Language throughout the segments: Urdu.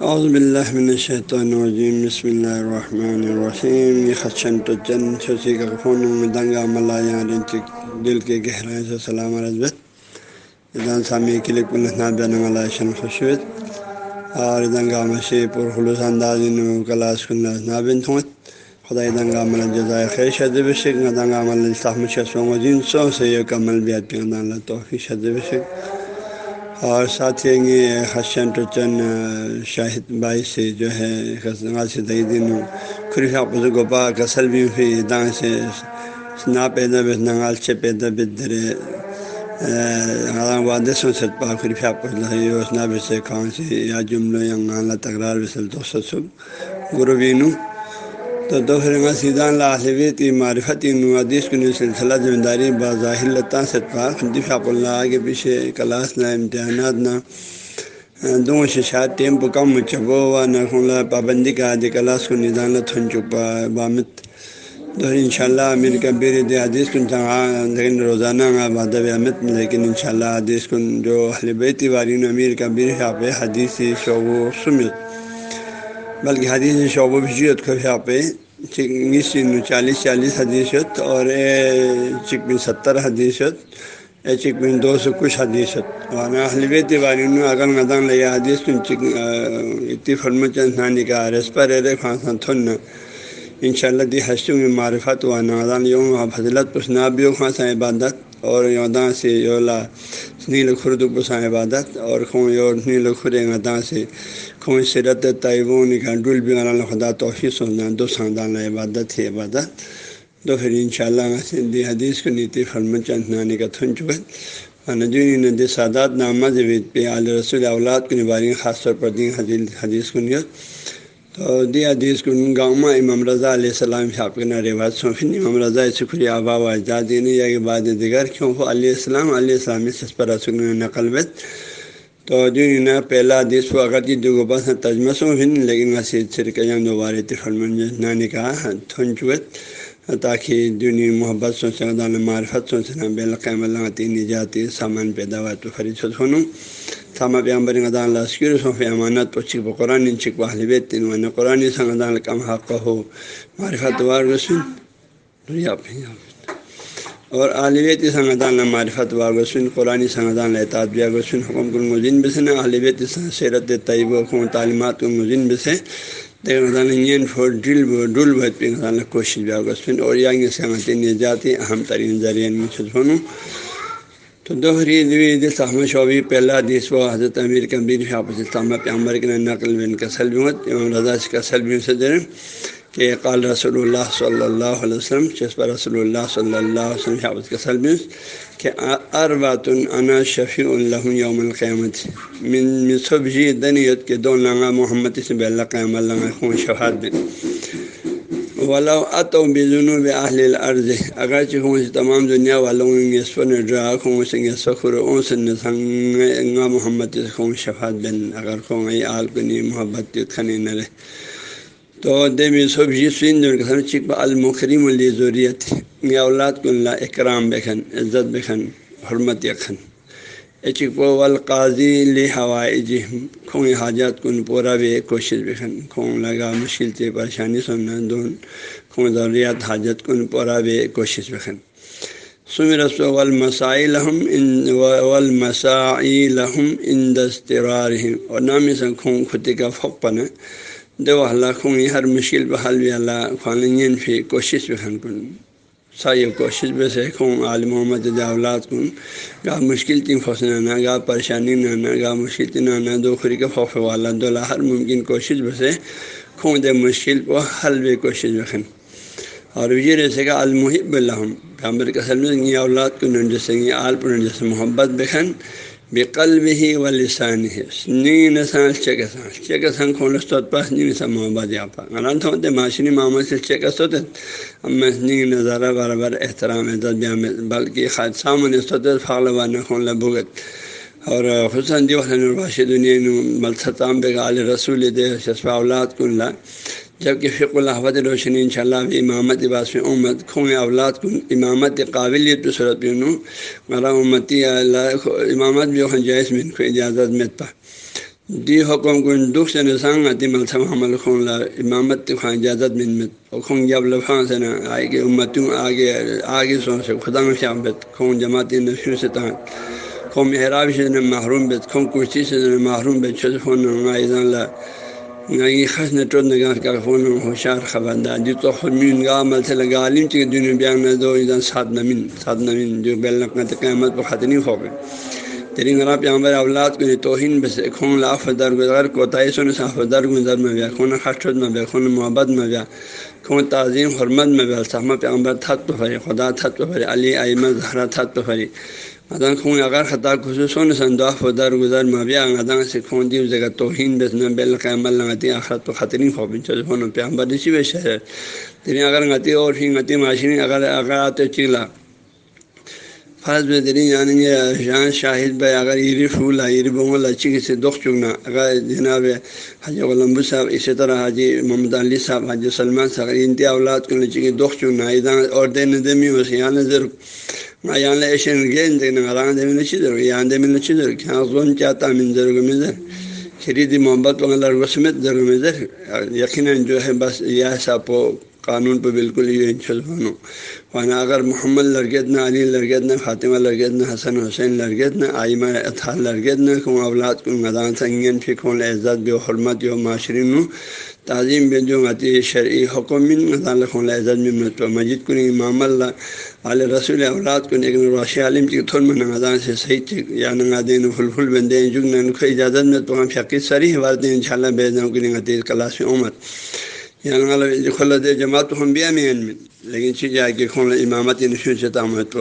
اعوذ باللہ من الشیطان الرجیم، بسم اللہ الرحمن الرحیم۔ یہ خدشن تو چند چھوسی کا خون میں دنگا ملا، یہاں دل کے گہرائیں سے سلام رضبت ادان سامی کے لیے کل نابن شن خوشوت اور دنگا مشی پر خلوص انداز کلاس کن نابن تھوت خدا دنگا مل جزائے خیر شد بشک دنگا مل صاحب شسوں جن سو سے یہ کمل بیت پہ اللہ توفیق شد بشک۔ اور ساتھ ہی خشن ٹچن شاہد بائی سے جو ہے سے دئی دن خریفہ گوپا کسل بھی ہوئی دان سے نا پیدا بس نگال سے پیدا بدرے وادسوں سے پا خریفہ پس نا بس سے یا جملہ یا گالا تکرار بسل تو سسب گرو تو دو فرما سیدان لاہویت کی معرفتی نوادیش کو سلسلہ ذمہ داری بظاہر لطا ستپاک دفاع اللہ کے پیچھے کلاس، نہ امتحانات، نہ دو ششات، ٹیم پو کم چبو و نہ پابندی کا آدھی کلاس کو نظام تھن چپا بامت تو ان شاء اللہ امیر کبیر دے حدیث کن لیکن روزانہ بادب احمد لیکن ان شاء اللہ حدیث کن جو اہل بیتی وارین امیر کبیر شاپ حدیث شعب و سمت بلکہ حدیث شعب و بشیت کو یہاں پہ چالیس چالیس حدیثت اور چک میں ستر حدیثت اے چک دو سو کچھ حدیثت اور حلب تیواری اگر ندان لیا حدیث کن چک اتنی فرم چند نانی کا رس پر رے خان ہاں، ہاں، تھن ان شاء اللہ دی حسوں میں معرفت و نادان یوم فضلت پسنا بھی خاں عبادت۔ اور یوداں سے یولا نیل خرد پسا عبادت اور خوں یور نیل خرے نداں سے کون سیرت طیبون کا ڈل بھی خدا توفیق سننا دو خاندان عبادت ہے عبادت۔ تو پھر ان شاء اللہ دی حدیث کو نیتی فرم چند نانی کا تھن چکت نجونی ندی سادات نامہ جوید پہ عال رسول اولاد کو نباری خاص طور پر دین حدیث کو نیت۔ تو دی حدیث کو گاؤں امام رضا علیہ السلام صاحب کے رواج سوفن امام رضا شکریہ آبا و اجداد یا کہ بعد دیگر کیوں؟ ہو علیہ السلام علیہ السلام سسپر رسول نقل بت تو جو نا پہلا حدیث و اگر دو گو بس تجمہ سو لیکن مسجد سرکہ دوبارہ تفرمن نہ کہا تھن چوت، تاکہ دنیا محبت سو سے معرفت سو سے بے اللہ تین جاتی سامان پیدا تو خرید سنوں تھاما پہ امبر غدان اللہ سکر سو فی امانت تو چک قرآن چک واہل تین ون قرآن سنگدان کم حق ہو معرفت وار رسن اور عالویت سنگدان معرفت و گسن قرآن سنگدان اعتادیہ گسن حکم کن مزین بسن عالویت سیرت طیب و تعلیمات کو مزین بسے. فور ڈل ڈل بہت پہ کوشش بھی گسن اور یانگ سنگت نجاتی اہم ترین ذریعہ میں تو دوہری دوی صحمہ شعبی پہلا دیس و حضرت امیر کبیر حافظ صحمہ پہ کے نقل بن کا سلبیمت امام رضا کا سلبی سے در کہ قال رسول اللہ صلی اللہ علیہ وسلم چسپا رسول اللہ صلی اللہ علیہ وسلم حافظ کا سلبس کہ اربات انا شفیع اللہ یوم القیامت، من صبحی دنیت کے دو لنگا محمد سے اللہ قیام اللہ خون شفاعت بن ولا ات و بے جنوب اہل العرض اگرچہ ہوں تمام دنیا والوں گے سن ڈرا خوں سنگ سخر اون سن سنگ محمد خوں شفاعت بن، اگر خوں آل کنی محبت کھنے نہ تو دے میں سب یہ سین جو چک المخریم الضوریت یا اولاد کو اللہ اکرام بکھن، عزت بکھن، حرمت یکھن۔ اچک القاضی لی ہوائے جی کھوں حاجات کن پورا بھی کوشش بکھن۔ کھوں لگا مشکل سے پریشانی سننا دون۔ کھوں ضروریات حاجت کن پورا بھی کوشش بکھن۔ سم رسو والمسائل ہم ان والمسائی لہم ان دسترار اور نامی سے کھوں خطی کا فق پن دو اللہ خوں ہر مشکل بحال بھی اللہ خان فی کوشش بھی خن کن۔ سائی کوشش بھی سے خوں عالم محمد اولاد کن۔ گاہ مشکل تین نہ گاہ پریشانی نہ گاہ مشکل تین آنا دو خری خوف والا دولا ہر ممکن کوشش بسے سے خوں دے مشکل کو حل بھی کوشش بخن اور یہ رہے گا المحب الحم پیامبر کا سلم اولاد کو جیسے آل پر جیسے محبت بخن بے ہی و لسان ہے نی نسان چیک سان چیک سان کھول سوت پاس نی نسا محبت یا پا غلط ہوتے معاشرے محمد سے چیک سوتے اب میں نی نظارہ برابر احترام عزت بیا بلکہ خاد سامنے سوتے فعال و کھول بھگت اور حسن دی وحن الباشد دنیا بل ستام بے غال رسول دے شسفا اولاد کن لا. جبکہ فق الحمد روشنی ان شاء اللہ بھی امامت باس میں امت خون اولاد کن، امامت قابلیت پہ صورت بھی انہوں مرا امتی اللہ امامت بھی جائز میں کو اجازت میں پا دی حکم کن، دکھ سے نسان آتی ملسم حمل خون لا، امامت خان اجازت من مت اور خون جب لفان سے نہ آئے کہ امتوں آگے آگے سو سے خدا میں شامت خون جماعتی نشو سے تان قوم احراب سے محروم بیت، خون کرسی سے محروم بیت چھت خون نہ لا نگی خس نہ ٹوٹ نگاہ کا خون ہوشیار خبردار جو جی تو خود مین گا عمل سے لگا عالم چی دنیا بیان نہ دو ادھر سات نمین سات نمین جو بیل نقل قیامت پر ختنی ہو گئے۔ تیری غرا پیامبر اولاد کو توہین بس خون لاف در گزر کو تائسن صاف در گزر میں بیا، خون خشت میں بیا، خون محبت میں بیا، خون تعظیم حرمت میں بیا سہمہ پیامبر تھت تو پھری، خدا تھت تو پھری، علی ایمن زہرا تھت تو پھری مدن خون اگر خطا خصوصاً سنداف و در گزر میں بیا سے خون دی جگہ توہین بس نہ بیل قیمل لگاتی آخرت تو خطرین خوبین چل فون پیامبر اسی بے شہر تیری اگر غتی اور ہی غتی معاشرین اگر اگر آتے چیلا. فرض بہترین یعنی یہ جان شاہد بھائی اگر ایری پھول ایری بنگل اچھی کسی دکھ چکنا اگر جناب حاجی غلمبو صاحب اسی طرح حاجی محمد علی صاحب، حاجی سلمان صاحب، انتہا اولاد کو لچی کی دکھ چکنا اور دے نہ دمی ہو یہاں نظر یہاں ایشین گین دیکھنا غران دے میں لچی در یہاں دے میں لچی در کیا زون چاہتا من ضرور میں در خریدی محبت وغیرہ رسمت ضرور میں در یقیناً جو ہے بس یہ صاحب قانون پہ بالکل یہ چھلفانو ورنہ اگر محمد لڑکیت نہ، علی لڑکیت نہ، فاطمہ لڑکیت نہ، حسن حسین لڑکیت نہ، آئمہ اطحا لڑکیت نہ، کم اولاد کو مدان سنگین فکون عزت بھی حرمت جو معاشرین تعظیم بے جو غتی شرعی حکم مدان خون عزت میں، مت مجید کن امام اللہ علیہ رسول، اولاد کو ایک روش عالم کی تھر میں نمازان سے صحیح چک یا نگا دین پھل بندے جگ نہ اجازت میں تو ہم شکی سری حوالت ان شاء اللہ بے دوں کی کلاس میں عمر۔ یعنی جماعت ہم بھی امین میں لیکن چیز جائے کہ کھول امامت نشو سے تامت تو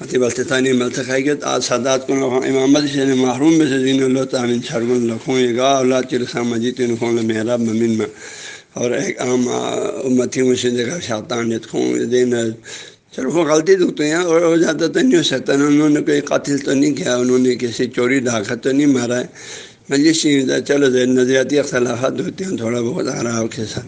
مطلب متی بلتانی ملتقائی گے آج سادات کو امامت سے یعنی محروم میں سے دین اللہ تعمین شرگن لکھوں یہ گاہ اولاد کی رسام مجید ان کھول محراب ممین میں. اور ایک عام امتی سے دیکھا شاطان خوں دین چلو وہ غلطی تو ہیں اور ہو جاتا تو نہیں ہو سکتا. انہوں نے کوئی قاتل تو نہیں کیا، انہوں نے کسی چوری ڈھاکہ تو نہیں مارا ہے. مجلس چلو نظریاتی اختلافات ہوتے ہیں تھوڑا بہت آرام کے ساتھ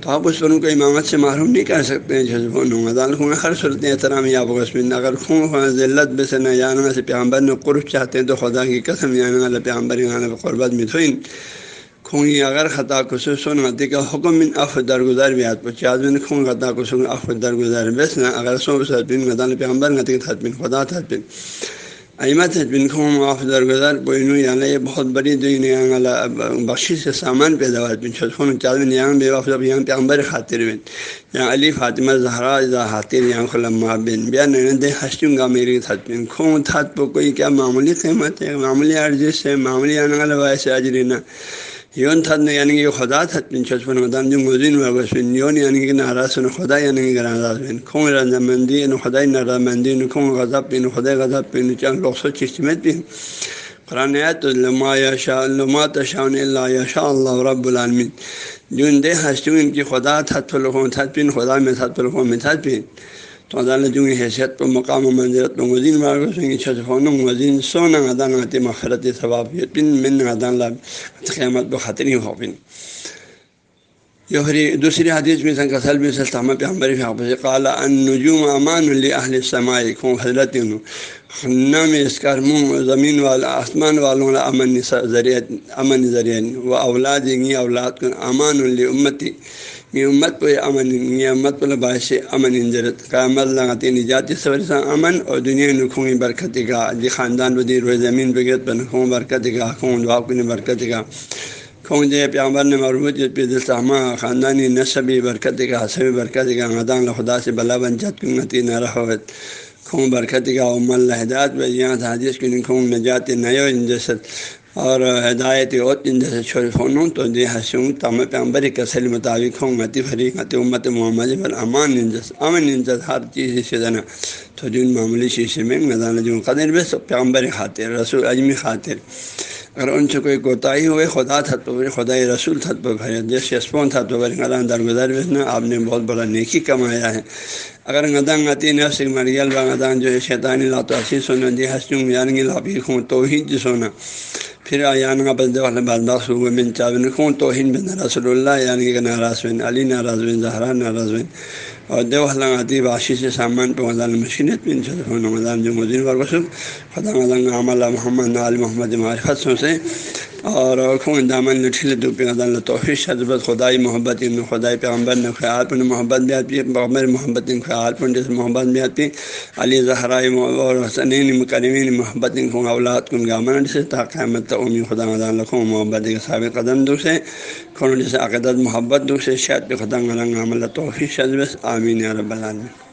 تو آپ اس پر ان کو امامت سے معروم نہیں کر سکتے ہیں جذبوں نمدان خوں ہر صورت احترام یا بغسمن اگر خون خواہ ذلت بے سے نہ جانا سے پیامبر نے قرف چاہتے ہیں تو خدا کی قسم جانا والا پیامبر پہ قربت میں تھوئن خون اگر خطا خصوصاً غلطی کا حکم من اف درگزار بھی آت پچ آدمی خون خطا خصوص اف درگزار بس نہ اگر سو بن غدان پیامبر غتی تھت خدا تھت احمد بن خون آف درگزار بوئنو یعنی یہ بہت بڑی دین بخشی سے سامان پیداوار بن چھتخون چادم یہاں بے وقت یہاں پہ امبر خاطر بن یہاں علی فاطمہ زہرا زا خاطر یہاں خلما بن بیا نندے ہسٹوں گا میری تھت بن خون تھت پہ کوئی کیا معمولی قیمت ہے معمولی عرض سے معمولی آنے والا ویسے اجرینا یون تھد یعنی کہ خدا تھد پن چھپن مدان جو مزین یون یعنی کہ ناراض نے خدا یعنی کہ ناراض بن کھوں رضا مندی نو خدا ناراض مندی نو کھوں غضب پن خدا غضب پن چان لوگ سو چشمت بھی قرآن آیت لما یا شاء لما تشاء اللہ یا شاء اللہ رب العالمین جون دے ہستوں ان کی خدا تھد پھلوں تھد پن خدا میں تھد پھلوں میں تھد پن تو عدالت کی حیثیت پر مقام و منظرت پر مزین مارگو سنگی چھت خون مزین سونا عدان آتی مخرت ثواب پن من عدان لاب قیامت پر خطری ہو پن۔ دوسری حدیث میں سن کسل بھی سلطامہ پہ ہمبر حافظ قالا ان نجوم امان اہل سماعی خوں حضرت نم اس کر منہ، زمین والا، آسمان والوں والا، امن ذریعہ امن ذریعہ، و اولاد اولاد کن، امان الامتی یہ امت پہ امن یہ امت پہ باعث امن انجرت قیامت لگاتی نجاتی سور سے امن اور دنیا نکھوں گی برکت کا جی خاندان بدی روئے زمین بگت پر نکھوں برکت کا خون دعا کن برکت کا کھوں جے پیامبر نے مربوط پہ دلسامہ خاندانی نصبی برکت کا حسبی برکت کا مدان خدا سے بلا بن جت کنتی نہ رہوت خوں برکت کا ام اللہ ہدایت بہ یہاں حادث کی نکھوں نجات نیو انجست اور ہدایت اوت جیسے چھوڑ فون تو جی دے حسوں تم پیمبر کسل مطابق ہوں متی فری مت امت محمد پر امان انجس امن انجس ہر چیز سے جنا تو جن معمولی شیشے میں میدان جو قدر بس پیمبر خاطر، رسول اجمی خاطر۔ اگر ان سے کوئی کوتاہی ہوئے، خدا تھا تو خدا رسول تھا تو بھائی جیسے اسپون تھا تو غلام درگزر بسنا آپ نے بہت بڑا نیکی کمایا ہے۔ اگر غدان غتی نفس مریل با غدان جو ہے شیطانی لاتو حسی سونا دی جی ہستوں یعنی لابی خوں تو ہی جو سونا پھر آیان کا بند والا بدبخش ہوئے بن چاون خون توہین بن رسول اللہ یعنی کہ ناراض بن علی ناراض بن زہرا ناراض بن اور دیو حلانگاتی باشی سے سامان پہ مدان مشینت بن مدان جو مدین ورغسل خدا مدان عمل محمد نال محمد معرفت سے اور خون دامن لٹھل دوپی اللہ توفی شدبت خدائی محبت یعنی ان خدائی پیغمبر نے خیال پن محبت بھی آتی، پیغمبر محبت ان خیال پن جس محبت بھی آتی، علی زہرائی اور حسنین کرمین محبت ان کو اولاد کن گامن جسے تاقیمت امی خدا مدان لکھوں، محبت کے سابق قدم دکھ سے خون جسے عقدت محبت دکھ سے شاید خدا رنگ عمل توفی شدبس آمین رب العالمین۔